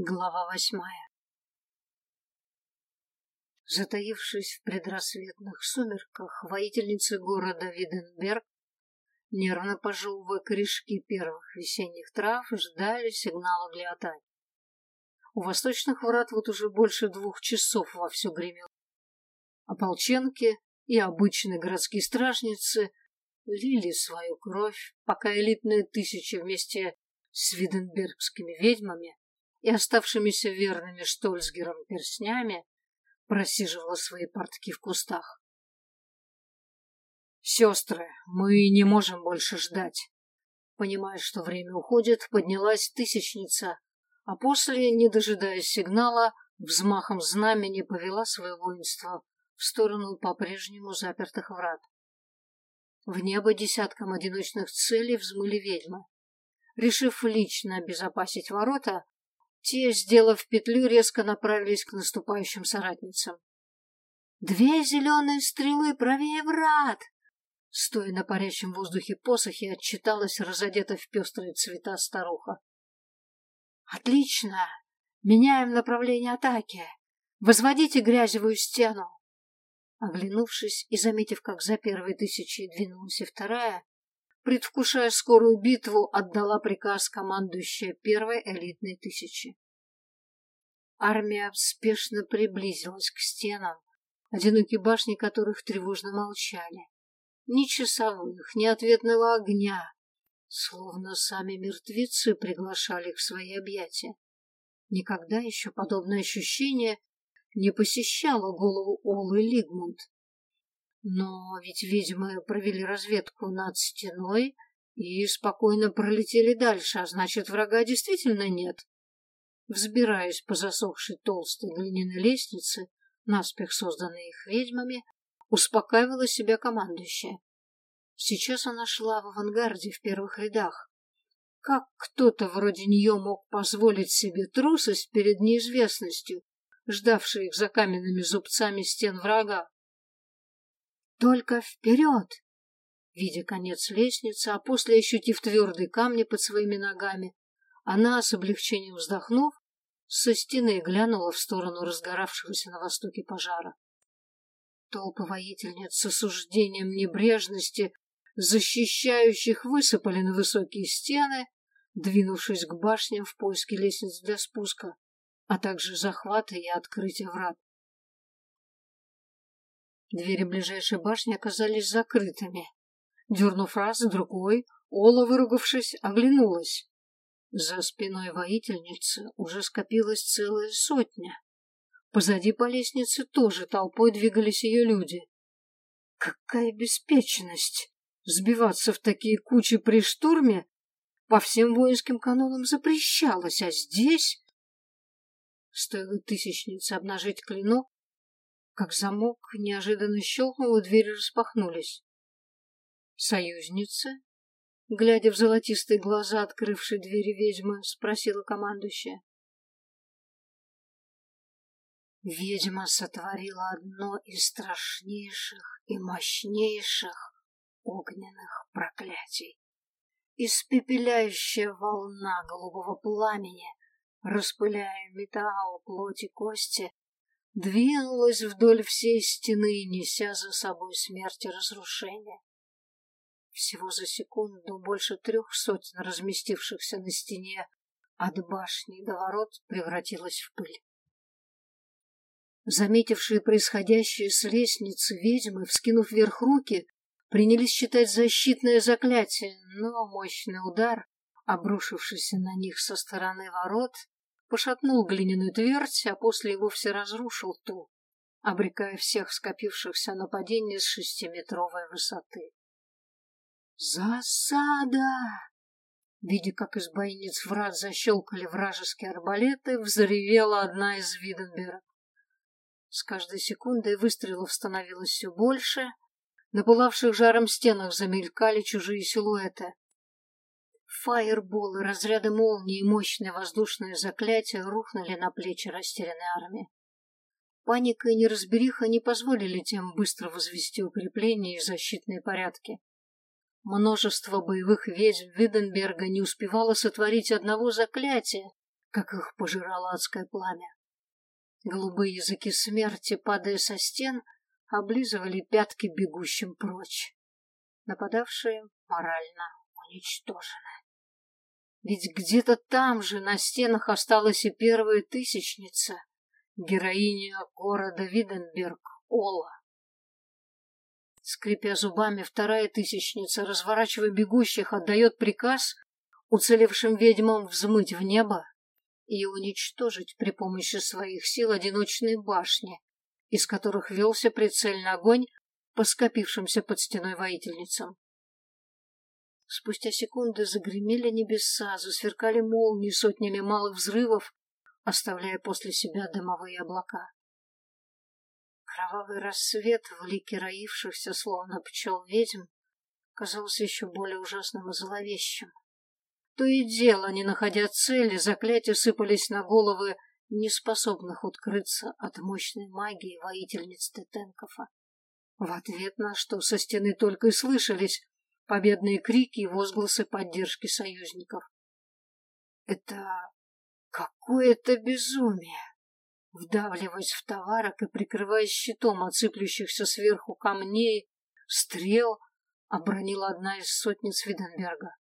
Глава восьмая Затаившись в предрассветных сумерках, воительницы города Виденберг, нервно пожевывая корешки первых весенних трав, ждали сигнала для атаки. У восточных врат вот уже больше двух часов вовсю гремел. Ополченки и обычные городские стражницы лили свою кровь, пока элитные тысячи вместе с виденбергскими ведьмами и оставшимися верными Штольцгером перстнями просиживала свои портки в кустах. «Сестры, мы не можем больше ждать». Понимая, что время уходит, поднялась тысячница, а после, не дожидаясь сигнала, взмахом знамени повела свое воинство в сторону по-прежнему запертых врат. В небо десятком одиночных целей взмыли ведьмы. Решив лично обезопасить ворота, те, сделав петлю, резко направились к наступающим соратницам. «Две зеленые стрелы правее врат!» Стоя на парящем воздухе посохе, отчиталась разодета в пестрые цвета старуха. «Отлично! Меняем направление атаки! Возводите грязевую стену!» Оглянувшись и заметив, как за первые тысячи двинулась и вторая, предвкушая скорую битву, отдала приказ командующая первой элитной тысячи. Армия спешно приблизилась к стенам, одинокие башни которых тревожно молчали. Ни часовых, ни ответного огня, словно сами мертвецы приглашали их в свои объятия. Никогда еще подобное ощущение не посещало голову Олы Лигмунд. Но ведь ведьмы провели разведку над стеной и спокойно пролетели дальше, а значит, врага действительно нет. Взбираясь по засохшей толстой глиняной лестнице, наспех созданной их ведьмами, успокаивала себя командующая. Сейчас она шла в авангарде в первых рядах. Как кто-то вроде нее мог позволить себе трусость перед неизвестностью, ждавшей их за каменными зубцами стен врага? Только вперед! Видя конец лестницы, а после ощутив твердые камни под своими ногами, она, с облегчением вздохнув, со стены глянула в сторону разгоравшегося на востоке пожара. Толпы воительниц с осуждением небрежности, защищающих, высыпали на высокие стены, двинувшись к башням в поиске лестниц для спуска, а также захвата и открытия врат. Двери ближайшей башни оказались закрытыми. Дернув раз, другой, Ола, выругавшись, оглянулась. За спиной воительницы уже скопилась целая сотня. Позади по лестнице тоже толпой двигались ее люди. Какая беспечность! Сбиваться в такие кучи при штурме по всем воинским канонам запрещалось, а здесь... Стоило тысячнице обнажить клинок, как замок неожиданно щелкнул, и двери распахнулись. «Союзница?» Глядя в золотистые глаза, открывшей двери ведьмы, спросила командующая. Ведьма сотворила одно из страшнейших и мощнейших огненных проклятий. Испепеляющая волна голубого пламени, распыляя металл, плоть и кости, двинулась вдоль всей стены, неся за собой смерть и разрушение. Всего за секунду больше трех сотен разместившихся на стене от башни до ворот превратилась в пыль. Заметившие происходящее с лестницы ведьмы, вскинув вверх руки, принялись читать защитное заклятие, но мощный удар, обрушившийся на них со стороны ворот, пошатнул глиняную твердь, а после и вовсе разрушил ту, обрекая всех скопившихся на падение с шестиметровой высоты. «Засада!» Видя, как из бойниц врат защелкали вражеские арбалеты, взревела одна из Виденберг. С каждой секундой выстрелов становилось все больше, на пылавших жаром стенах замелькали чужие силуэты. Фаерболы, разряды молнии и мощные воздушные заклятия рухнули на плечи растерянной армии. Паника и неразбериха не позволили тем быстро возвести укрепления и защитные порядки. Множество боевых ведьм Виденберга не успевало сотворить одного заклятия, как их пожирало адское пламя. Голубые языки смерти, падая со стен, облизывали пятки бегущим прочь. Нападавшие морально уничтожены. Ведь где-то там же на стенах осталась и первая тысячница, героиня города Виденберг, Ола. Скрипя зубами, вторая тысячница, разворачивая бегущих, отдает приказ уцелевшим ведьмам взмыть в небо и уничтожить при помощи своих сил одиночные башни, из которых велся прицельный огонь по скопившимся под стеной воительницам. Спустя секунды загремели небеса, засверкали молнии сотнями малых взрывов, оставляя после себя дымовые облака. Кровавый рассвет в лике роившихся, словно пчел ведьм, казался еще более ужасным и зловещим. То и дело, не находя цели, заклятия сыпались на головы неспособных открыться от мощной магии воительниц Тетенкова. В ответ на что со стены только и слышались победные крики и возгласы поддержки союзников. Это какое-то безумие. Вдавливаясь в товарок и прикрываясь щитом от сыплющихся сверху камней, стрел, обронила одна из сотниц Виденберга.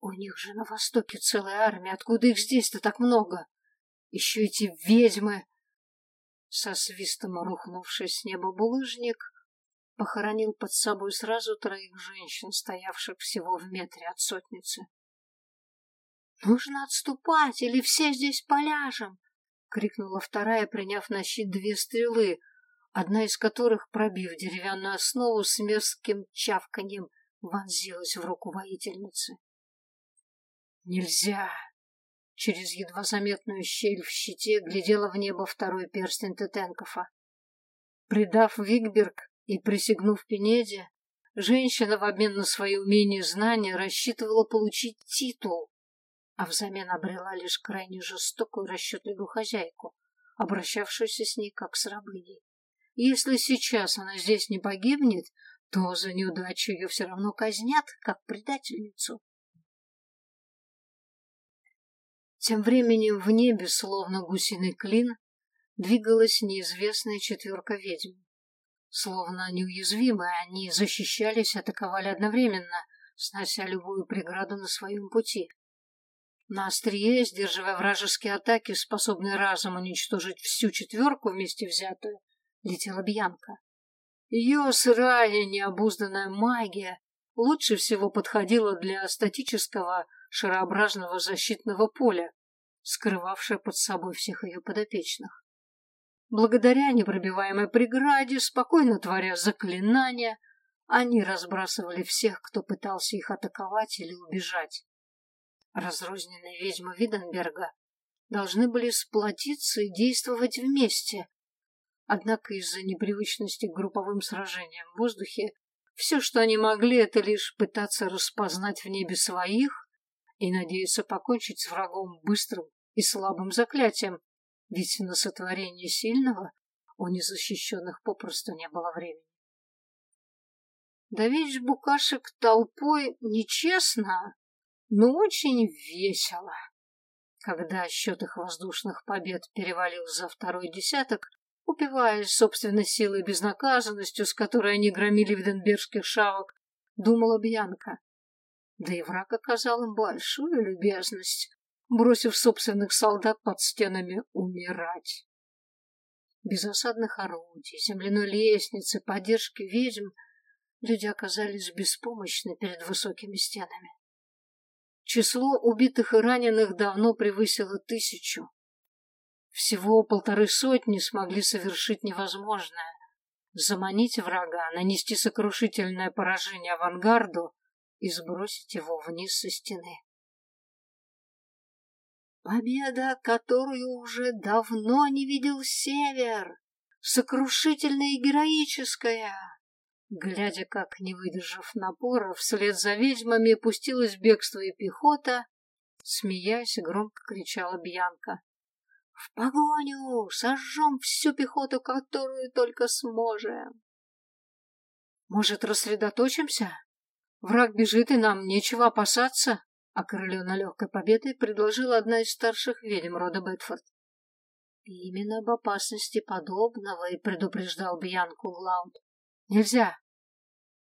У них же на востоке целая армия, откуда их здесь-то так много? Еще эти ведьмы! Со свистом рухнувший с неба булыжник похоронил под собой сразу троих женщин, стоявших всего в метре от сотницы. «Нужно отступать, или все здесь поляжем!» — крикнула вторая, приняв на щит две стрелы, одна из которых, пробив деревянную основу с мерзким чавканьем, вонзилась в руку воительницы. «Нельзя!» Через едва заметную щель в щите глядела в небо второй перстень Тетенкова. Придав Вигберг и присягнув Пенеде, женщина в обмен на свои умения и знания рассчитывала получить титул, а взамен обрела лишь крайне жестокую расчетливую хозяйку, обращавшуюся с ней как с рабыней. Если сейчас она здесь не погибнет, то за неудачу ее все равно казнят, как предательницу. Тем временем в небе, словно гусиный клин, двигалась неизвестная четверка ведьм. Словно неуязвимые, они защищались и атаковали одновременно, снося любую преграду на своем пути. На острие, сдерживая вражеские атаки, способные разом уничтожить всю четверку вместе взятую, летела Бьянка. Ее сырая, необузданная магия лучше всего подходила для статического шарообразного защитного поля, скрывавшее под собой всех ее подопечных. Благодаря непробиваемой преграде, спокойно творя заклинания, они разбрасывали всех, кто пытался их атаковать или убежать. Разрозненные ведьмы Виденберга должны были сплотиться и действовать вместе. Однако из-за непривычности к групповым сражениям в воздухе все, что они могли, это лишь пытаться распознать в небе своих и надеяться покончить с врагом быстрым и слабым заклятием, ведь на сотворение сильного у незащищенных попросту не было времени. Давить букашек толпой нечестно, но очень весело. Когда счет их воздушных побед перевалил за второй десяток, упиваясь собственной силой и безнаказанностью, с которой они громили виденбергских шавок, думала Бьянка. Да и враг оказал им большую любезность, бросив собственных солдат под стенами умирать. Без осадных орудий, земляной лестницы, поддержки ведьм люди оказались беспомощны перед высокими стенами. Число убитых и раненых давно превысило тысячу. Всего полторы сотни смогли совершить невозможное — заманить врага, нанести сокрушительное поражение авангарду и сбросить его вниз со стены. Победа, которую уже давно не видел Север, сокрушительная и героическая. Глядя, как, не выдержав напора, вслед за ведьмами пустилась в бегство и пехота, смеясь, громко кричала Бьянка. «В погоню! Сожжем всю пехоту, которую только сможем!» «Может, рассредоточимся? Враг бежит, и нам нечего опасаться», окрыленно легкой победой предложила одна из старших ведьм рода Бетфорд. Именно об опасности подобного и предупреждал Бьянку Глауд. Нельзя.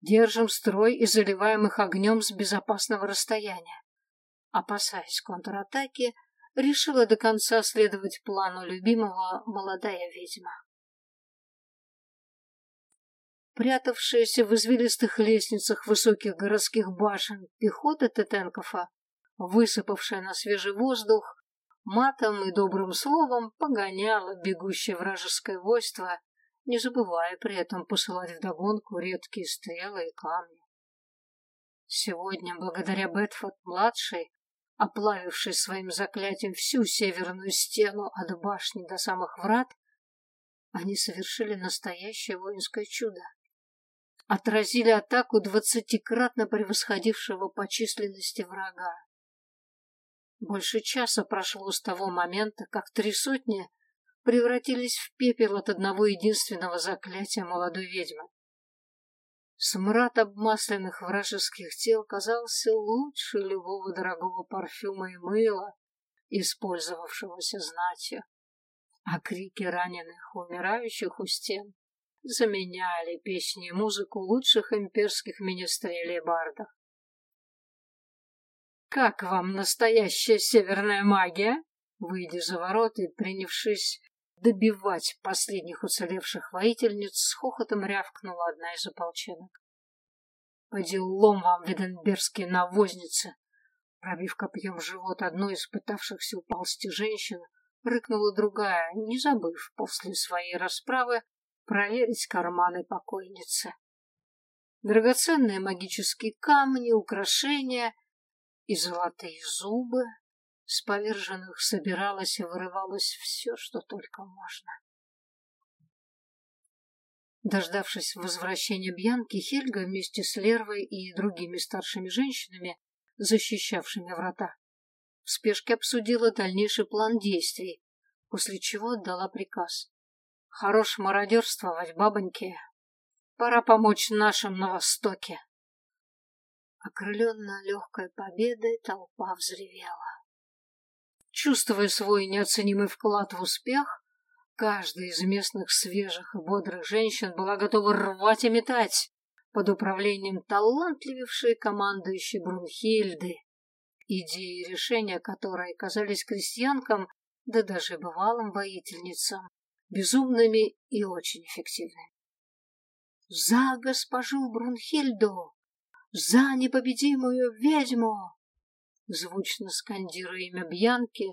Держим строй и заливаем их огнем с безопасного расстояния. Опасаясь контратаки, решила до конца следовать плану любимого молодая ведьма. Прятавшаяся в извилистых лестницах высоких городских башен пехота Тетенкова, высыпавшая на свежий воздух, матом и добрым словом погоняла бегущее вражеское войство, не забывая при этом посылать вдогонку редкие стрелы и камни. Сегодня, благодаря Бетфорд-младшей, оплавившей своим заклятием всю северную стену от башни до самых врат, они совершили настоящее воинское чудо. Отразили атаку двадцатикратно превосходившего по численности врага. Больше часа прошло с того момента, как три сотни превратились в пепел от одного единственного заклятия молодой ведьмы. Смрад обмасленных вражеских тел казался лучше любого дорогого парфюма и мыла, использовавшегося знатью. А крики раненых, умирающих у стен, заменяли песни и музыку лучших имперских министрелей и бардов. «Как вам настоящая северная магия?» Выйдя за ворот и принявшись добивать последних уцелевших воительниц, с хохотом рявкнула одна из ополченок. «По делам вам, виденбергские навозницы!» Пробив копьем живот одной из пытавшихся уползти женщин, рыкнула другая, не забыв после своей расправы проверить карманы покойницы. Драгоценные магические камни, украшения и золотые зубы. С поверженных собиралось и вырывалось все, что только можно. Дождавшись возвращения Бьянки, Хельга вместе с Лервой и другими старшими женщинами, защищавшими врата, в спешке обсудила дальнейший план действий, после чего отдала приказ. «Хорош мародерствовать, бабоньки. Пора помочь нашим на Востоке». Окрыленная легкой победой, толпа взревела. Чувствуя свой неоценимый вклад в успех, каждая из местных свежих и бодрых женщин была готова рвать и метать под управлением талантливейшей командующей Брунхильды, идеи и решения которой казались крестьянкам, да даже бывалым воительницам, безумными и очень эффективными. «За госпожу Брунхильду!» За непобедимую ведьму! Звучно скандируя имя Бьянки,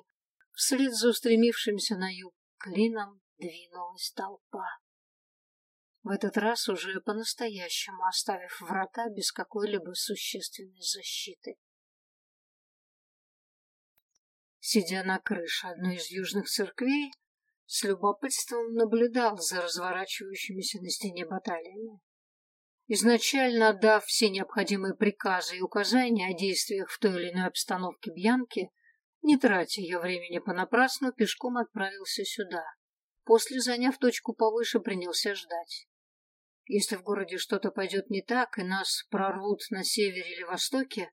вслед за устремившимся на юг клином двинулась толпа. В этот раз уже по-настоящему оставив врата без какой-либо существенной защиты. Сидя на крыше одной из южных церквей, с любопытством наблюдал за разворачивающимися на стене баталиями. Изначально отдав все необходимые приказы и указания о действиях в той или иной обстановке Бьянки, не тратя ее времени понапрасну, пешком отправился сюда. После, заняв точку повыше, принялся ждать. Если в городе что-то пойдет не так, и нас прорвут на севере или востоке,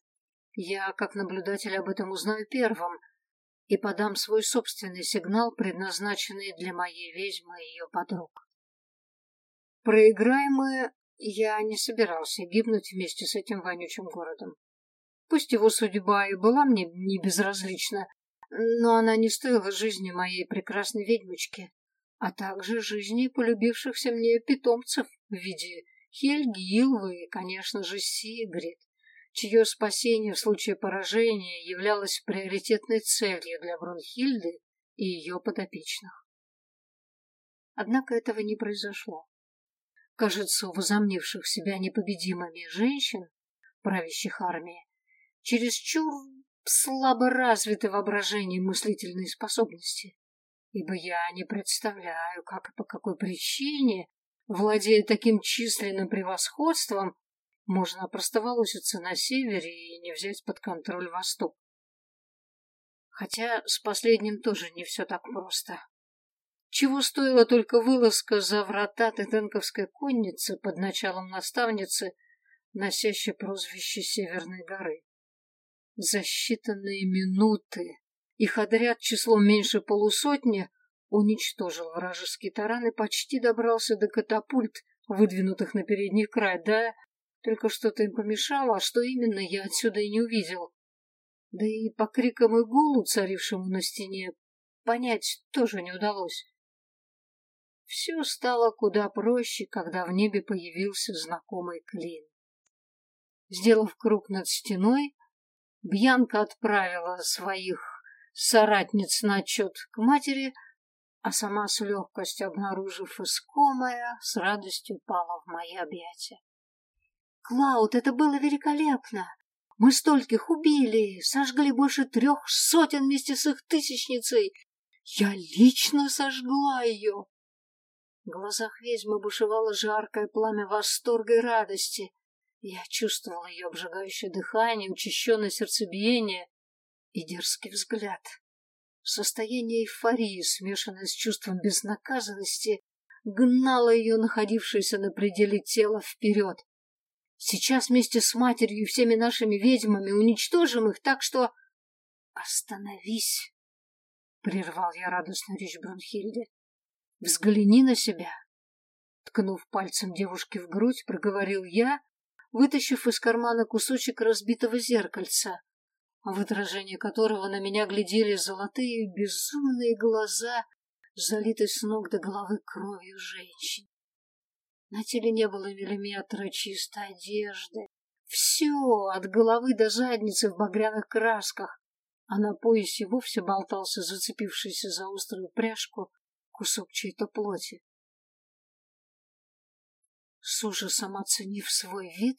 я, как наблюдатель, об этом узнаю первым и подам свой собственный сигнал, предназначенный для моей ведьмы и ее подруг. Проиграем я не собирался гибнуть вместе с этим вонючим городом. Пусть его судьба и была мне не безразлична, но она не стоила жизни моей прекрасной ведьмочки, а также жизни полюбившихся мне питомцев в виде Хельги, Илвы и, конечно же, Сигрид, чье спасение в случае поражения являлось приоритетной целью для Брунхильды и ее подопечных. Однако этого не произошло кажется, возомнивших себя непобедимыми женщин, правящих армией, чересчур слабо развиты воображение и мыслительные способности, ибо я не представляю, как и по какой причине, владея таким численным превосходством, можно опростоволоситься на севере и не взять под контроль восток. Хотя с последним тоже не все так просто. Чего стоила только вылазка за врата Тетенковской конницы под началом наставницы, носящей прозвище Северной горы. За считанные минуты их отряд числом меньше полусотни уничтожил вражеский таран и почти добрался до катапульт, выдвинутых на передний край, да только что-то им помешало, а что именно, я отсюда и не увидел. Да и по крикам и гулу, царившему на стене, понять тоже не удалось. Все стало куда проще, когда в небе появился знакомый клин. Сделав круг над стеной, Бьянка отправила своих соратниц на отчет к матери, а сама с легкостью обнаружив искомое, с радостью упала в мои объятия. «Клауд, это было великолепно! Мы стольких убили, сожгли больше трех сотен вместе с их тысячницей. Я лично сожгла ее!» В глазах ведьмы бушевало жаркое пламя восторга и радости. Я чувствовала ее обжигающее дыхание, учащенное сердцебиение и дерзкий взгляд. Состояние эйфории, смешанное с чувством безнаказанности, гнало ее, находившееся на пределе тела, вперед. Сейчас вместе с матерью и всеми нашими ведьмами уничтожим их, так что... Остановись, — прервал я радостную речь Брунхильде. Взгляни на себя. Ткнув пальцем девушке в грудь, проговорил я, вытащив из кармана кусочек разбитого зеркальца, в отражении которого на меня глядели золотые безумные глаза, залитые с ног до головы кровью женщин. На теле не было миллиметра чистой одежды. Все, от головы до задницы в багряных красках, а на поясе вовсе болтался зацепившийся за острую пряжку кусок чьей-то плоти. С ужасом оценив свой вид,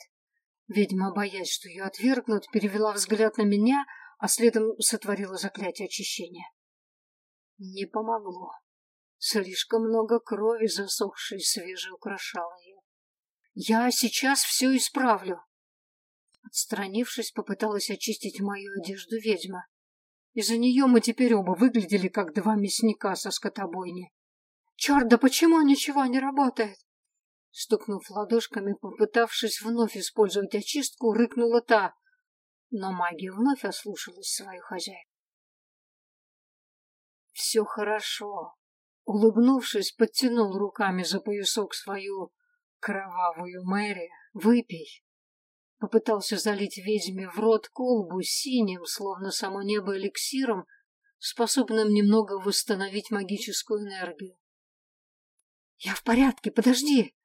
ведьма, боясь, что ее отвергнут, перевела взгляд на меня, а следом сотворила заклятие очищения. Не помогло. Слишком много крови, засохшей свежей, украшало ее. Я сейчас все исправлю. Отстранившись, попыталась очистить мою одежду ведьма. Из-за нее мы теперь оба выглядели, как два мясника со скотобойни. Черт, да почему ничего не работает? Стукнув ладошками, попытавшись вновь использовать очистку, рыкнула та, но магия вновь ослушалась свою хозяйку. Все хорошо. Улыбнувшись, подтянул руками за поясок свою кровавую Мэри. Выпей. Попытался залить ведьме в рот колбу синим, словно само небо эликсиром, способным немного восстановить магическую энергию. «Я в порядке, подожди!»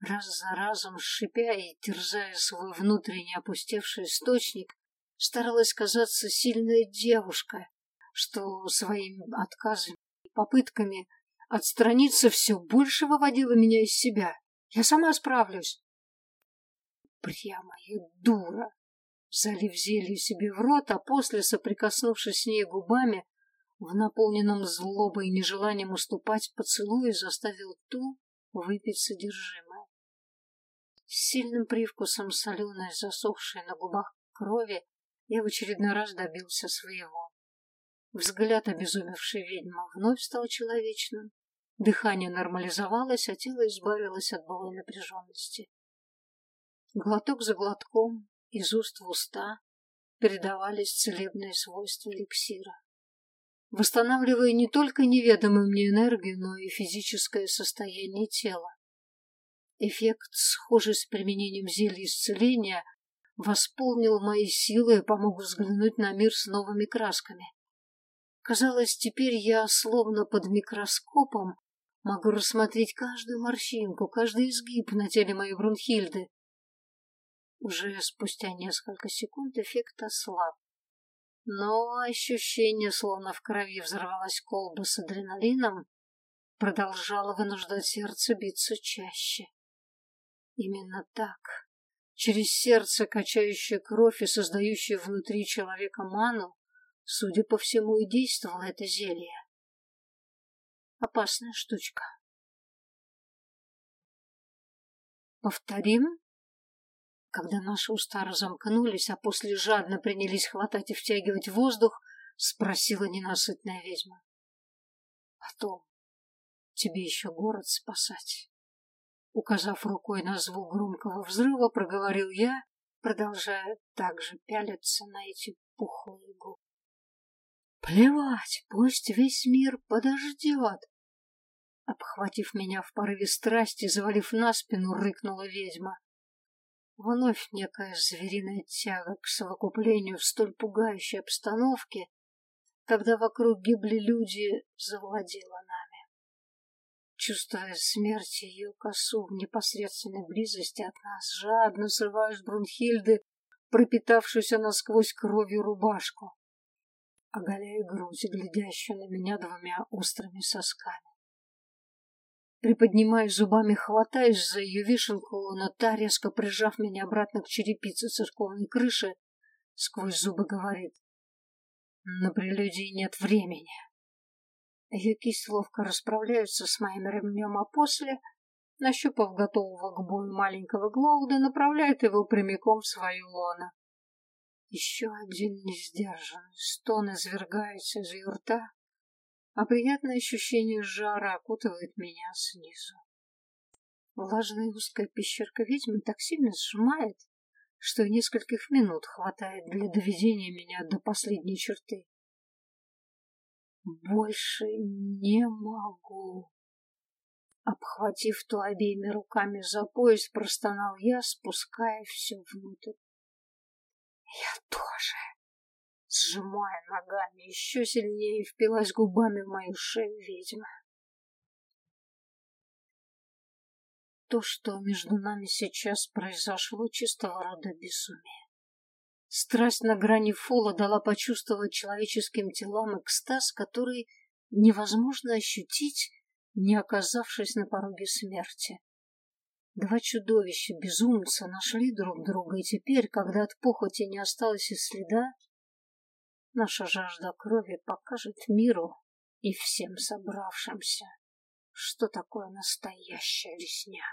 Раз за разом, шипя и терзая свой внутренний опустевший источник, старалась казаться сильная девушка, что своими отказами и попытками отстраниться все больше выводила меня из себя. Я сама справлюсь. Прямая дура! Залив зелье себе в рот, а после, соприкоснувшись с ней губами, в наполненном злобой и нежеланием уступать поцелуе, заставил ту выпить содержимое. С сильным привкусом соленой, засохшей на губах крови, я в очередной раз добился своего. Взгляд обезумевшей ведьмы вновь стал человечным. Дыхание нормализовалось, а тело избавилось от былой напряженности. Глоток за глотком, из уст в уста, передавались целебные свойства эликсира, восстанавливая не только неведомую мне энергию, но и физическое состояние тела. Эффект, схожий с применением зелья исцеления, восполнил мои силы и помог взглянуть на мир с новыми красками. Казалось, теперь я, словно под микроскопом, могу рассмотреть каждую морщинку, каждый изгиб на теле моей Брунхильды, уже спустя несколько секунд эффект ослаб. Но ощущение, словно в крови взорвалась колба с адреналином, продолжало вынуждать сердце биться чаще. Именно так, через сердце, качающее кровь и создающее внутри человека ману, судя по всему, и действовало это зелье. Опасная штучка. Повторим? Когда наши уста разомкнулись, а после жадно принялись хватать и втягивать воздух, спросила ненасытная ведьма. Потом тебе еще город спасать. Указав рукой на звук громкого взрыва, проговорил я, продолжая также пялиться на эти пухлые губы. Плевать, пусть весь мир подождет. Обхватив меня в порыве страсти, завалив на спину, рыкнула ведьма. Вновь некая звериная тяга к совокуплению в столь пугающей обстановке, когда вокруг гибли люди, завладела нами. Чувствуя смерть ее косу в непосредственной близости от нас, жадно срываю Брунхильды пропитавшуюся насквозь кровью рубашку, оголяя грудь, глядящую на меня двумя острыми сосками. Приподнимаясь зубами, хватаюсь за ее вишенку, но та, резко прижав меня обратно к черепице церковной крыши, сквозь зубы говорит. На прелюдии нет времени. Ее кисть ловко расправляются с моим ремнем, а после, нащупав готового к бою маленького Глоуда, направляет его прямиком в свою лоно. Еще один несдержанный стон извергается из ее рта, а приятное ощущение жара окутывает меня снизу. Влажная узкая пещерка ведьмы так сильно сжимает, что нескольких минут хватает для доведения меня до последней черты. Больше не могу. Обхватив то обеими руками за пояс, простонал я, спуская все внутрь. Я тоже. Сжимая ногами, еще сильнее впилась губами в мою шею ведьма. То, что между нами сейчас произошло, чистого рода безумие. Страсть на грани фола дала почувствовать человеческим телам экстаз, который невозможно ощутить, не оказавшись на пороге смерти. Два чудовища, безумца, нашли друг друга, и теперь, когда от похоти не осталось и следа, наша жажда крови покажет миру и всем собравшимся, что такое настоящая резня.